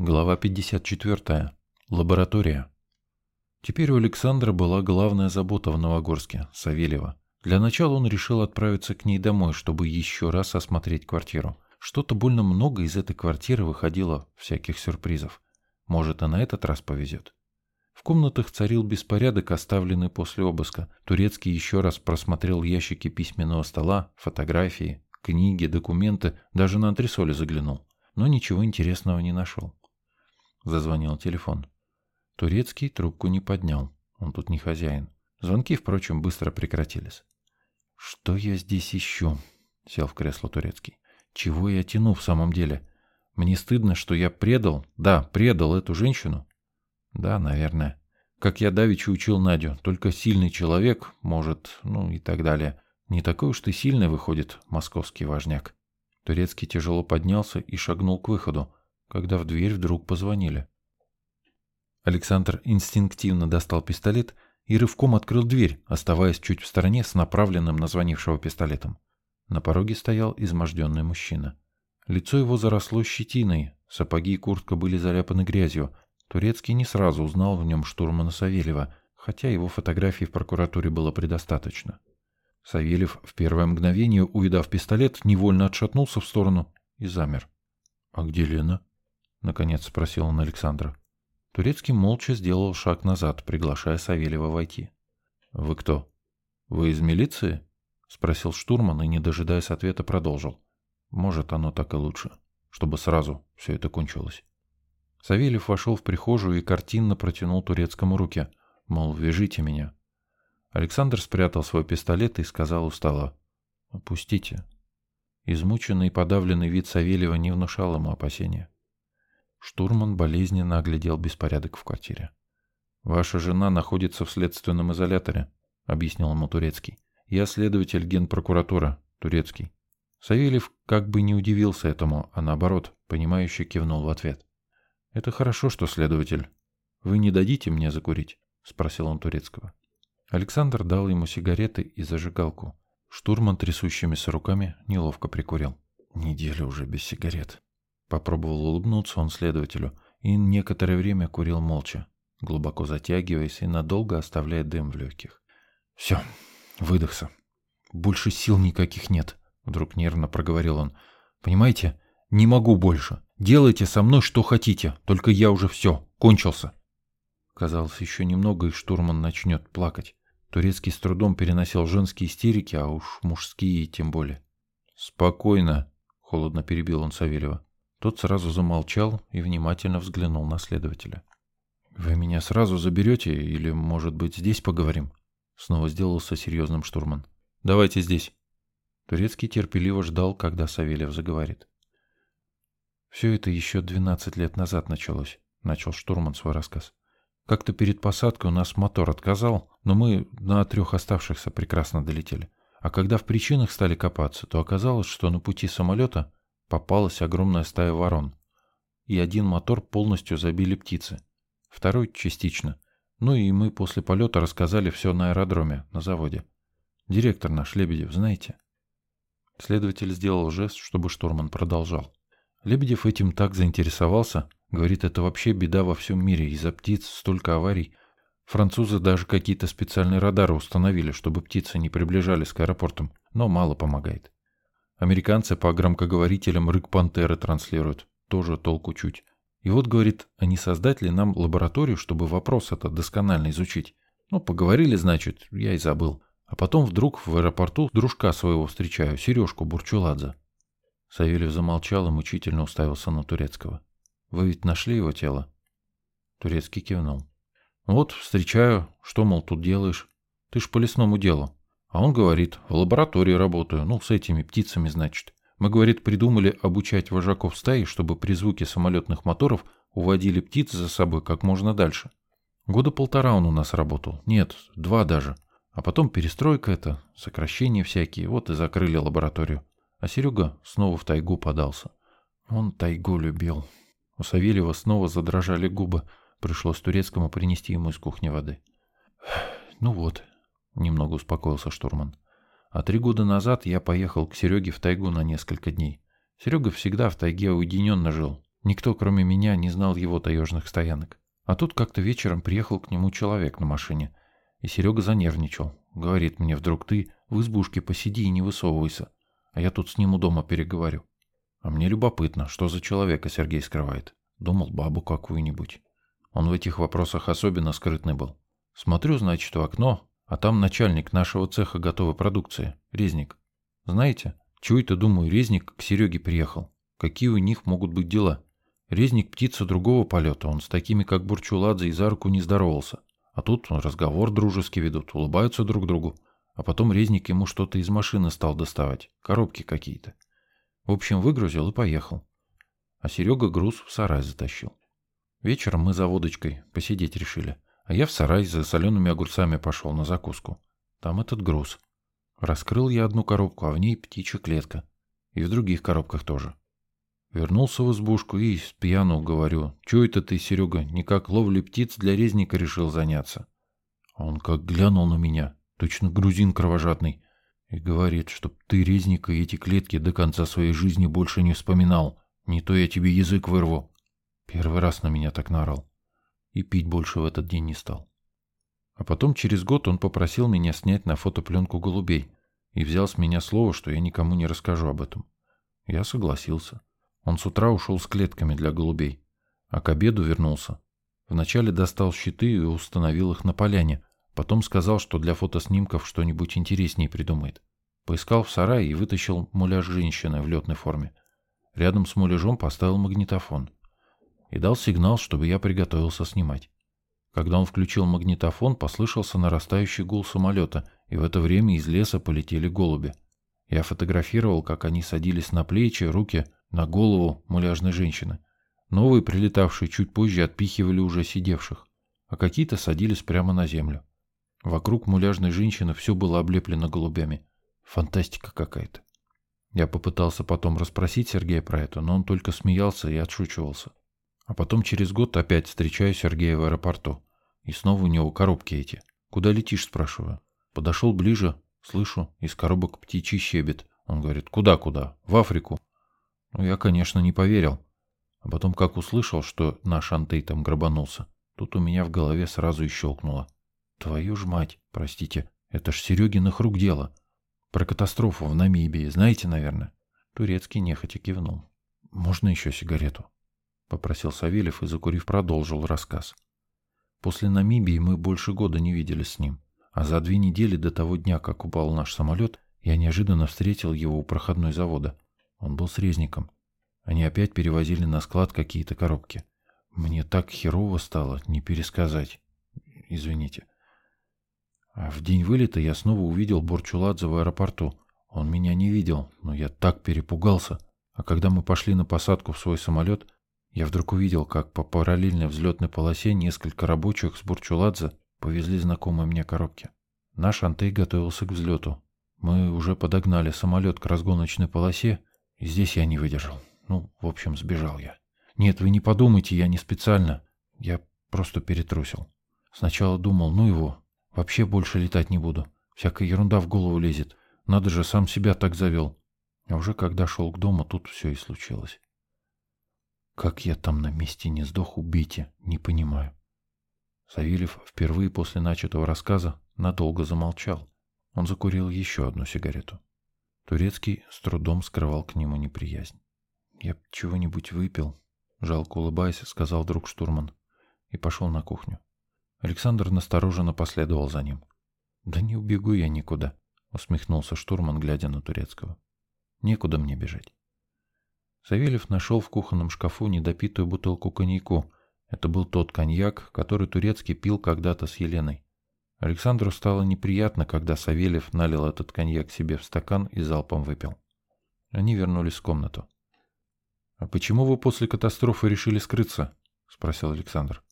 Глава 54. Лаборатория. Теперь у Александра была главная забота в Новогорске – Савельева. Для начала он решил отправиться к ней домой, чтобы еще раз осмотреть квартиру. Что-то больно много из этой квартиры выходило всяких сюрпризов. Может, и на этот раз повезет. В комнатах царил беспорядок, оставленный после обыска. Турецкий еще раз просмотрел ящики письменного стола, фотографии, книги, документы, даже на антресоли заглянул. Но ничего интересного не нашел. Зазвонил телефон. Турецкий трубку не поднял. Он тут не хозяин. Звонки, впрочем, быстро прекратились. «Что я здесь ищу?» — сел в кресло Турецкий. «Чего я тяну в самом деле? Мне стыдно, что я предал, да, предал эту женщину?» «Да, наверное. Как я давеча учил Надю, только сильный человек может, ну и так далее. Не такой уж ты сильный, выходит, московский важняк». Турецкий тяжело поднялся и шагнул к выходу когда в дверь вдруг позвонили. Александр инстинктивно достал пистолет и рывком открыл дверь, оставаясь чуть в стороне с направленным на звонившего пистолетом. На пороге стоял изможденный мужчина. Лицо его заросло щетиной, сапоги и куртка были заляпаны грязью. Турецкий не сразу узнал в нем штурмана Савельева, хотя его фотографий в прокуратуре было предостаточно. Савельев в первое мгновение, увидав пистолет, невольно отшатнулся в сторону и замер. «А где Лена?» — наконец спросил он Александра. Турецкий молча сделал шаг назад, приглашая Савельева войти. «Вы кто? Вы из милиции?» — спросил штурман и, не дожидаясь ответа, продолжил. «Может, оно так и лучше, чтобы сразу все это кончилось». Савельев вошел в прихожую и картинно протянул турецкому руки, мол, вяжите меня. Александр спрятал свой пистолет и сказал устало. «Опустите». Измученный и подавленный вид Савельева не внушал ему опасения. Штурман болезненно оглядел беспорядок в квартире. «Ваша жена находится в следственном изоляторе», — объяснил ему Турецкий. «Я следователь генпрокуратуры, Турецкий». Савельев как бы не удивился этому, а наоборот, понимающе кивнул в ответ. «Это хорошо, что следователь. Вы не дадите мне закурить?» — спросил он Турецкого. Александр дал ему сигареты и зажигалку. Штурман трясущимися руками неловко прикурил. «Неделя уже без сигарет», Попробовал улыбнуться он следователю и некоторое время курил молча, глубоко затягиваясь и надолго оставляя дым в легких. «Все, выдохся. Больше сил никаких нет», — вдруг нервно проговорил он. «Понимаете, не могу больше. Делайте со мной что хотите, только я уже все, кончился». Казалось, еще немного, и штурман начнет плакать. Турецкий с трудом переносил женские истерики, а уж мужские тем более. «Спокойно», — холодно перебил он Савельева. Тот сразу замолчал и внимательно взглянул на следователя. «Вы меня сразу заберете или, может быть, здесь поговорим?» Снова сделался серьезным штурман. «Давайте здесь». Турецкий терпеливо ждал, когда Савельев заговорит. «Все это еще 12 лет назад началось», — начал штурман свой рассказ. «Как-то перед посадкой у нас мотор отказал, но мы на трех оставшихся прекрасно долетели. А когда в причинах стали копаться, то оказалось, что на пути самолета попалась огромная стая ворон. И один мотор полностью забили птицы, второй частично. Ну и мы после полета рассказали все на аэродроме, на заводе. Директор наш, Лебедев, знаете? Следователь сделал жест, чтобы штурман продолжал. Лебедев этим так заинтересовался, говорит, это вообще беда во всем мире, из-за птиц столько аварий. Французы даже какие-то специальные радары установили, чтобы птицы не приближались к аэропортам, но мало помогает. Американцы по громкоговорителям рык пантеры транслируют. Тоже толку чуть. И вот, говорит, они создатели нам лабораторию, чтобы вопрос этот досконально изучить. Ну, поговорили, значит, я и забыл. А потом вдруг в аэропорту дружка своего встречаю, Сережку Бурчуладзе. Савельев замолчал и мучительно уставился на Турецкого. «Вы ведь нашли его тело?» Турецкий кивнул. «Вот, встречаю. Что, мол, тут делаешь? Ты ж по лесному делу. А он говорит, в лаборатории работаю, ну, с этими птицами, значит. Мы, говорит, придумали обучать вожаков стаи, чтобы при звуке самолетных моторов уводили птиц за собой как можно дальше. Года полтора он у нас работал. Нет, два даже. А потом перестройка это, сокращения всякие, вот и закрыли лабораторию. А Серега снова в тайгу подался. Он тайгу любил. У Савельева снова задрожали губы. Пришлось турецкому принести ему из кухни воды. Ну вот, Немного успокоился штурман. А три года назад я поехал к Сереге в тайгу на несколько дней. Серега всегда в тайге уединенно жил. Никто, кроме меня, не знал его таежных стоянок. А тут как-то вечером приехал к нему человек на машине. И Серега занервничал. Говорит мне вдруг, ты в избушке посиди и не высовывайся. А я тут с ним у дома переговорю. А мне любопытно, что за человека Сергей скрывает. Думал, бабу какую-нибудь. Он в этих вопросах особенно скрытный был. Смотрю, значит, в окно, а там начальник нашего цеха готовой продукции, Резник. Знаете, это, думаю, Резник к Сереге приехал? Какие у них могут быть дела? Резник птица другого полета, он с такими, как Бурчуладзе, и за руку не здоровался. А тут разговор дружески ведут, улыбаются друг другу. А потом резник ему что-то из машины стал доставать, коробки какие-то. В общем, выгрузил и поехал. А Серега груз в сарай затащил. Вечером мы за водочкой посидеть решили. А я в сарай за солеными огурцами пошел на закуску. Там этот груз. Раскрыл я одну коробку, а в ней птичья клетка. И в других коробках тоже. Вернулся в избушку и с говорю, «Чё это ты, Серега, никак ловли птиц для резника решил заняться?» Он как глянул на меня, точно грузин кровожадный, и говорит, чтоб ты резника и эти клетки до конца своей жизни больше не вспоминал, не то я тебе язык вырву. Первый раз на меня так наорал. И пить больше в этот день не стал. А потом через год он попросил меня снять на фотопленку голубей и взял с меня слово, что я никому не расскажу об этом. Я согласился. Он с утра ушел с клетками для голубей, а к обеду вернулся. Вначале достал щиты и установил их на поляне, Потом сказал, что для фотоснимков что-нибудь интереснее придумает. Поискал в сарае и вытащил муляж женщины в летной форме. Рядом с муляжом поставил магнитофон. И дал сигнал, чтобы я приготовился снимать. Когда он включил магнитофон, послышался нарастающий гул самолета, и в это время из леса полетели голуби. Я фотографировал, как они садились на плечи, руки, на голову муляжной женщины. Новые, прилетавшие чуть позже, отпихивали уже сидевших, а какие-то садились прямо на землю. Вокруг муляжной женщины все было облеплено голубями. Фантастика какая-то. Я попытался потом расспросить Сергея про это, но он только смеялся и отшучивался. А потом через год опять встречаю Сергея в аэропорту. И снова у него коробки эти. «Куда летишь?» – спрашиваю. Подошел ближе, слышу, из коробок птичий щебет. Он говорит, куда-куда? В Африку. Ну, я, конечно, не поверил. А потом, как услышал, что наш Антей там грабанулся, тут у меня в голове сразу и щелкнуло. Твою ж мать, простите, это ж Серегиных рук дело. Про катастрофу в Намибии знаете, наверное? Турецкий нехотя кивнул. Можно еще сигарету? Попросил Савельев и, закурив, продолжил рассказ. После Намибии мы больше года не виделись с ним. А за две недели до того дня, как упал наш самолет, я неожиданно встретил его у проходной завода. Он был с резником. Они опять перевозили на склад какие-то коробки. Мне так херово стало, не пересказать. Извините. А в день вылета я снова увидел Борчуладзе в аэропорту. Он меня не видел, но я так перепугался. А когда мы пошли на посадку в свой самолет, я вдруг увидел, как по параллельной взлетной полосе несколько рабочих с Бурчуладзе повезли знакомые мне коробки. Наш Антей готовился к взлету. Мы уже подогнали самолет к разгоночной полосе, и здесь я не выдержал. Ну, в общем, сбежал я. Нет, вы не подумайте, я не специально. Я просто перетрусил. Сначала думал, ну его, Вообще больше летать не буду. Всякая ерунда в голову лезет. Надо же, сам себя так завел. А уже когда шел к дому, тут все и случилось. Как я там на месте не сдох, убейте, не понимаю. Савельев впервые после начатого рассказа надолго замолчал. Он закурил еще одну сигарету. Турецкий с трудом скрывал к нему неприязнь. «Я чего-нибудь выпил», — жалко улыбаясь, сказал друг штурман, и пошел на кухню. Александр настороженно последовал за ним. «Да не убегу я никуда», — усмехнулся штурман, глядя на Турецкого. «Некуда мне бежать». Савельев нашел в кухонном шкафу недопитую бутылку коньяку. Это был тот коньяк, который Турецкий пил когда-то с Еленой. Александру стало неприятно, когда Савельев налил этот коньяк себе в стакан и залпом выпил. Они вернулись в комнату. «А почему вы после катастрофы решили скрыться?» — спросил Александр.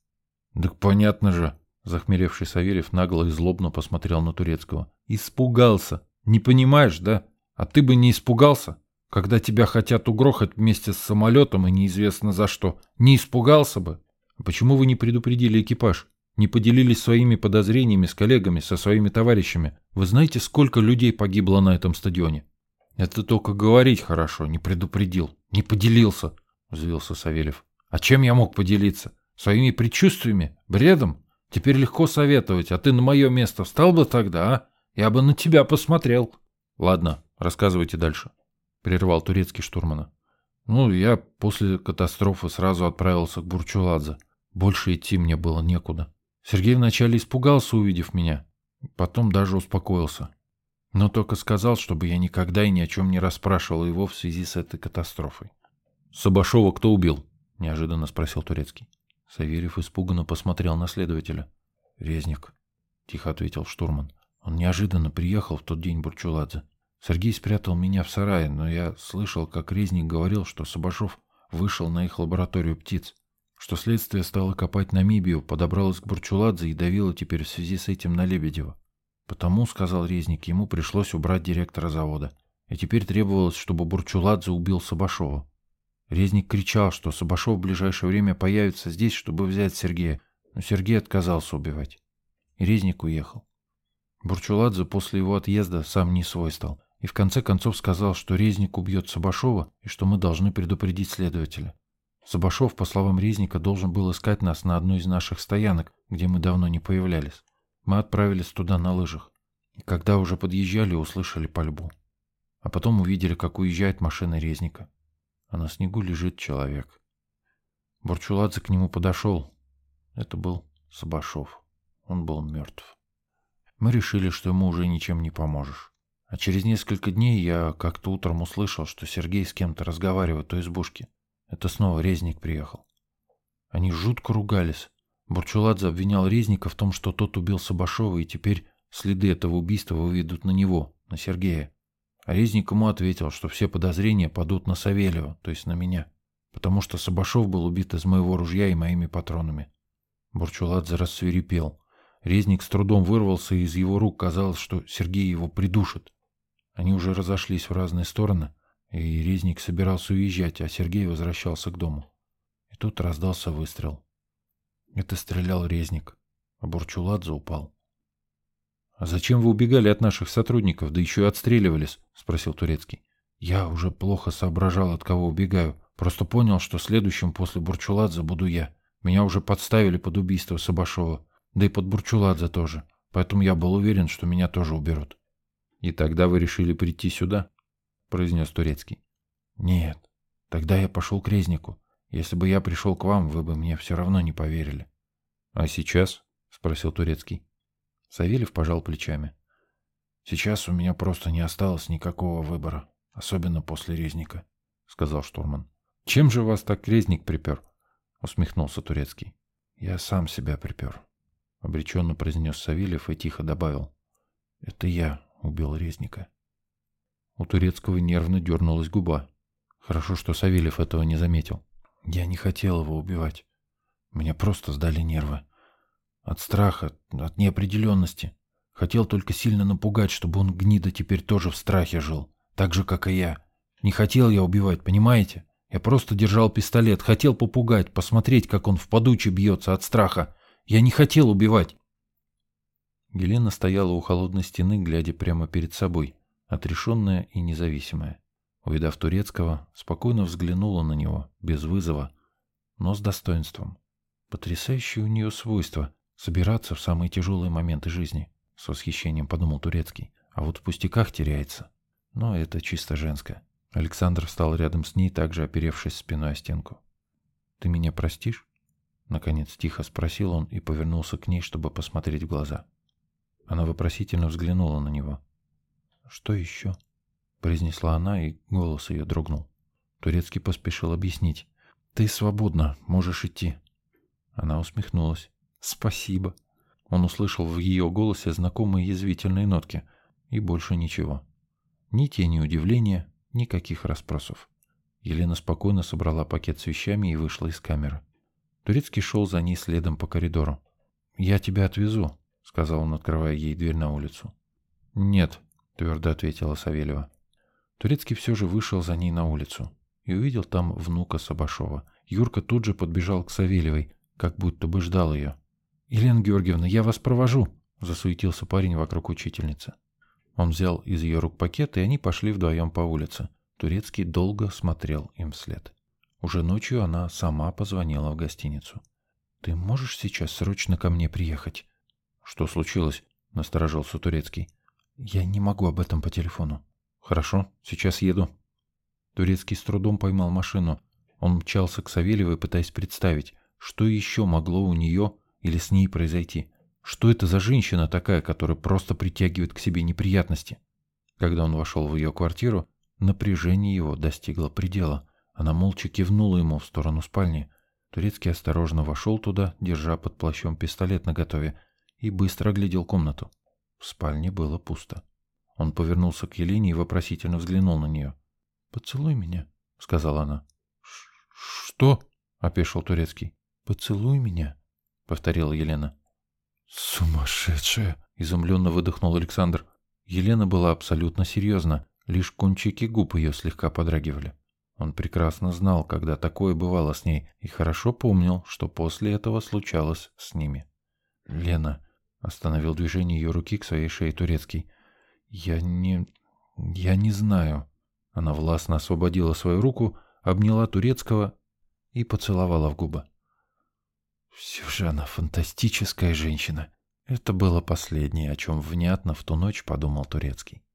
«Так понятно же!» Захмелевший Савельев нагло и злобно посмотрел на Турецкого. «Испугался! Не понимаешь, да? А ты бы не испугался, когда тебя хотят угрохать вместе с самолетом и неизвестно за что. Не испугался бы? А почему вы не предупредили экипаж? Не поделились своими подозрениями с коллегами, со своими товарищами? Вы знаете, сколько людей погибло на этом стадионе?» «Это только говорить хорошо, не предупредил, не поделился», — взвился Савельев. А чем я мог поделиться? Своими предчувствиями? Бредом? Теперь легко советовать, а ты на мое место встал бы тогда, а? Я бы на тебя посмотрел. Ладно, рассказывайте дальше. Прервал турецкий штурмана. Ну, я после катастрофы сразу отправился к Бурчуладзе. Больше идти мне было некуда. Сергей вначале испугался, увидев меня. Потом даже успокоился. Но только сказал, чтобы я никогда и ни о чем не расспрашивал его в связи с этой катастрофой. «Сабашова кто убил?» — неожиданно спросил Турецкий. Савельев испуганно посмотрел на следователя. «Резник», — тихо ответил штурман. «Он неожиданно приехал в тот день Бурчуладзе. Сергей спрятал меня в сарае, но я слышал, как Резник говорил, что Сабашов вышел на их лабораторию птиц, что следствие стало копать Намибию, подобралось к Бурчуладзе и давило теперь в связи с этим на Лебедева. Потому, — сказал Резник, — ему пришлось убрать директора завода. И теперь требовалось, чтобы Бурчуладзе убил Сабашова. Резник кричал, что Сабашов в ближайшее время появится здесь, чтобы взять Сергея, но Сергей отказался убивать. И Резник уехал. Бурчуладзе после его отъезда сам не свой стал, и в конце концов сказал, что Резник убьет Сабашова и что мы должны предупредить следователя. Сабашов, по словам Резника, должен был искать нас на одной из наших стоянок, где мы давно не появлялись. Мы отправились туда на лыжах. И когда уже подъезжали, услышали пальбу. А потом увидели, как уезжает машина Резника а на снегу лежит человек. Бурчуладзе к нему подошел. Это был Сабашов. Он был мертв. Мы решили, что ему уже ничем не поможешь. А через несколько дней я как-то утром услышал, что Сергей с кем-то разговаривает у избушки. Это снова Резник приехал. Они жутко ругались. Бурчуладзе обвинял Резника в том, что тот убил Сабашова, и теперь следы этого убийства выведут на него, на Сергея. А резник ему ответил, что все подозрения падут на Савельева, то есть на меня, потому что Сабашов был убит из моего ружья и моими патронами. Бурчуладзе рассверепел. Резник с трудом вырвался, из его рук казалось, что Сергей его придушит. Они уже разошлись в разные стороны, и Резник собирался уезжать, а Сергей возвращался к дому. И тут раздался выстрел. Это стрелял Резник, а Бурчуладзе упал. «А зачем вы убегали от наших сотрудников, да еще и отстреливались?» — спросил Турецкий. «Я уже плохо соображал, от кого убегаю. Просто понял, что следующим после Бурчуладзе буду я. Меня уже подставили под убийство Сабашова, да и под Бурчуладзе тоже. Поэтому я был уверен, что меня тоже уберут». «И тогда вы решили прийти сюда?» — произнес Турецкий. «Нет. Тогда я пошел к Резнику. Если бы я пришел к вам, вы бы мне все равно не поверили». «А сейчас?» — спросил Турецкий. Савельев пожал плечами. «Сейчас у меня просто не осталось никакого выбора, особенно после резника», — сказал штурман. «Чем же вас так резник припер?» — усмехнулся Турецкий. «Я сам себя припер», — обреченно произнес Савельев и тихо добавил. «Это я убил резника». У Турецкого нервно дернулась губа. Хорошо, что Савельев этого не заметил. «Я не хотел его убивать. Мне просто сдали нервы. От страха, от неопределенности. Хотел только сильно напугать, чтобы он, гнида, теперь тоже в страхе жил. Так же, как и я. Не хотел я убивать, понимаете? Я просто держал пистолет, хотел попугать, посмотреть, как он в подуче бьется от страха. Я не хотел убивать. Елена стояла у холодной стены, глядя прямо перед собой, отрешенная и независимая. Увидав Турецкого, спокойно взглянула на него, без вызова, но с достоинством. Потрясающее у нее свойство Собираться в самые тяжелые моменты жизни, с восхищением подумал Турецкий. А вот в пустяках теряется. Но это чисто женское. Александр встал рядом с ней, также оперевшись спиной о стенку. «Ты меня простишь?» Наконец тихо спросил он и повернулся к ней, чтобы посмотреть в глаза. Она вопросительно взглянула на него. «Что еще?» произнесла она, и голос ее дрогнул. Турецкий поспешил объяснить. «Ты свободна, можешь идти». Она усмехнулась. «Спасибо». Он услышал в ее голосе знакомые язвительные нотки. И больше ничего. Ни тени удивления, никаких расспросов. Елена спокойно собрала пакет с вещами и вышла из камеры. Турецкий шел за ней следом по коридору. «Я тебя отвезу», — сказал он, открывая ей дверь на улицу. «Нет», — твердо ответила Савельева. Турецкий все же вышел за ней на улицу и увидел там внука Сабашова. Юрка тут же подбежал к Савельевой, как будто бы ждал ее. «Елена Георгиевна, я вас провожу», — засуетился парень вокруг учительницы. Он взял из ее рук пакет, и они пошли вдвоем по улице. Турецкий долго смотрел им вслед. Уже ночью она сама позвонила в гостиницу. «Ты можешь сейчас срочно ко мне приехать?» «Что случилось?» — насторожился Турецкий. «Я не могу об этом по телефону». «Хорошо, сейчас еду». Турецкий с трудом поймал машину. Он мчался к Савельевой, пытаясь представить, что еще могло у нее или с ней произойти. Что это за женщина такая, которая просто притягивает к себе неприятности? Когда он вошел в ее квартиру, напряжение его достигло предела. Она молча кивнула ему в сторону спальни. Турецкий осторожно вошел туда, держа под плащом пистолет наготове, и быстро оглядел комнату. В спальне было пусто. Он повернулся к Елене и вопросительно взглянул на нее. «Поцелуй меня», — сказала она. «Что?» — опешил Турецкий. «Поцелуй меня», — повторила Елена. «Сумасшедшая!» — изумленно выдохнул Александр. Елена была абсолютно серьезна, лишь кончики губ ее слегка подрагивали. Он прекрасно знал, когда такое бывало с ней, и хорошо помнил, что после этого случалось с ними. «Лена», — остановил движение ее руки к своей шее турецкий, — «я не... я не знаю». Она властно освободила свою руку, обняла турецкого и поцеловала в губы. Все же она фантастическая женщина. Это было последнее, о чем внятно в ту ночь подумал Турецкий.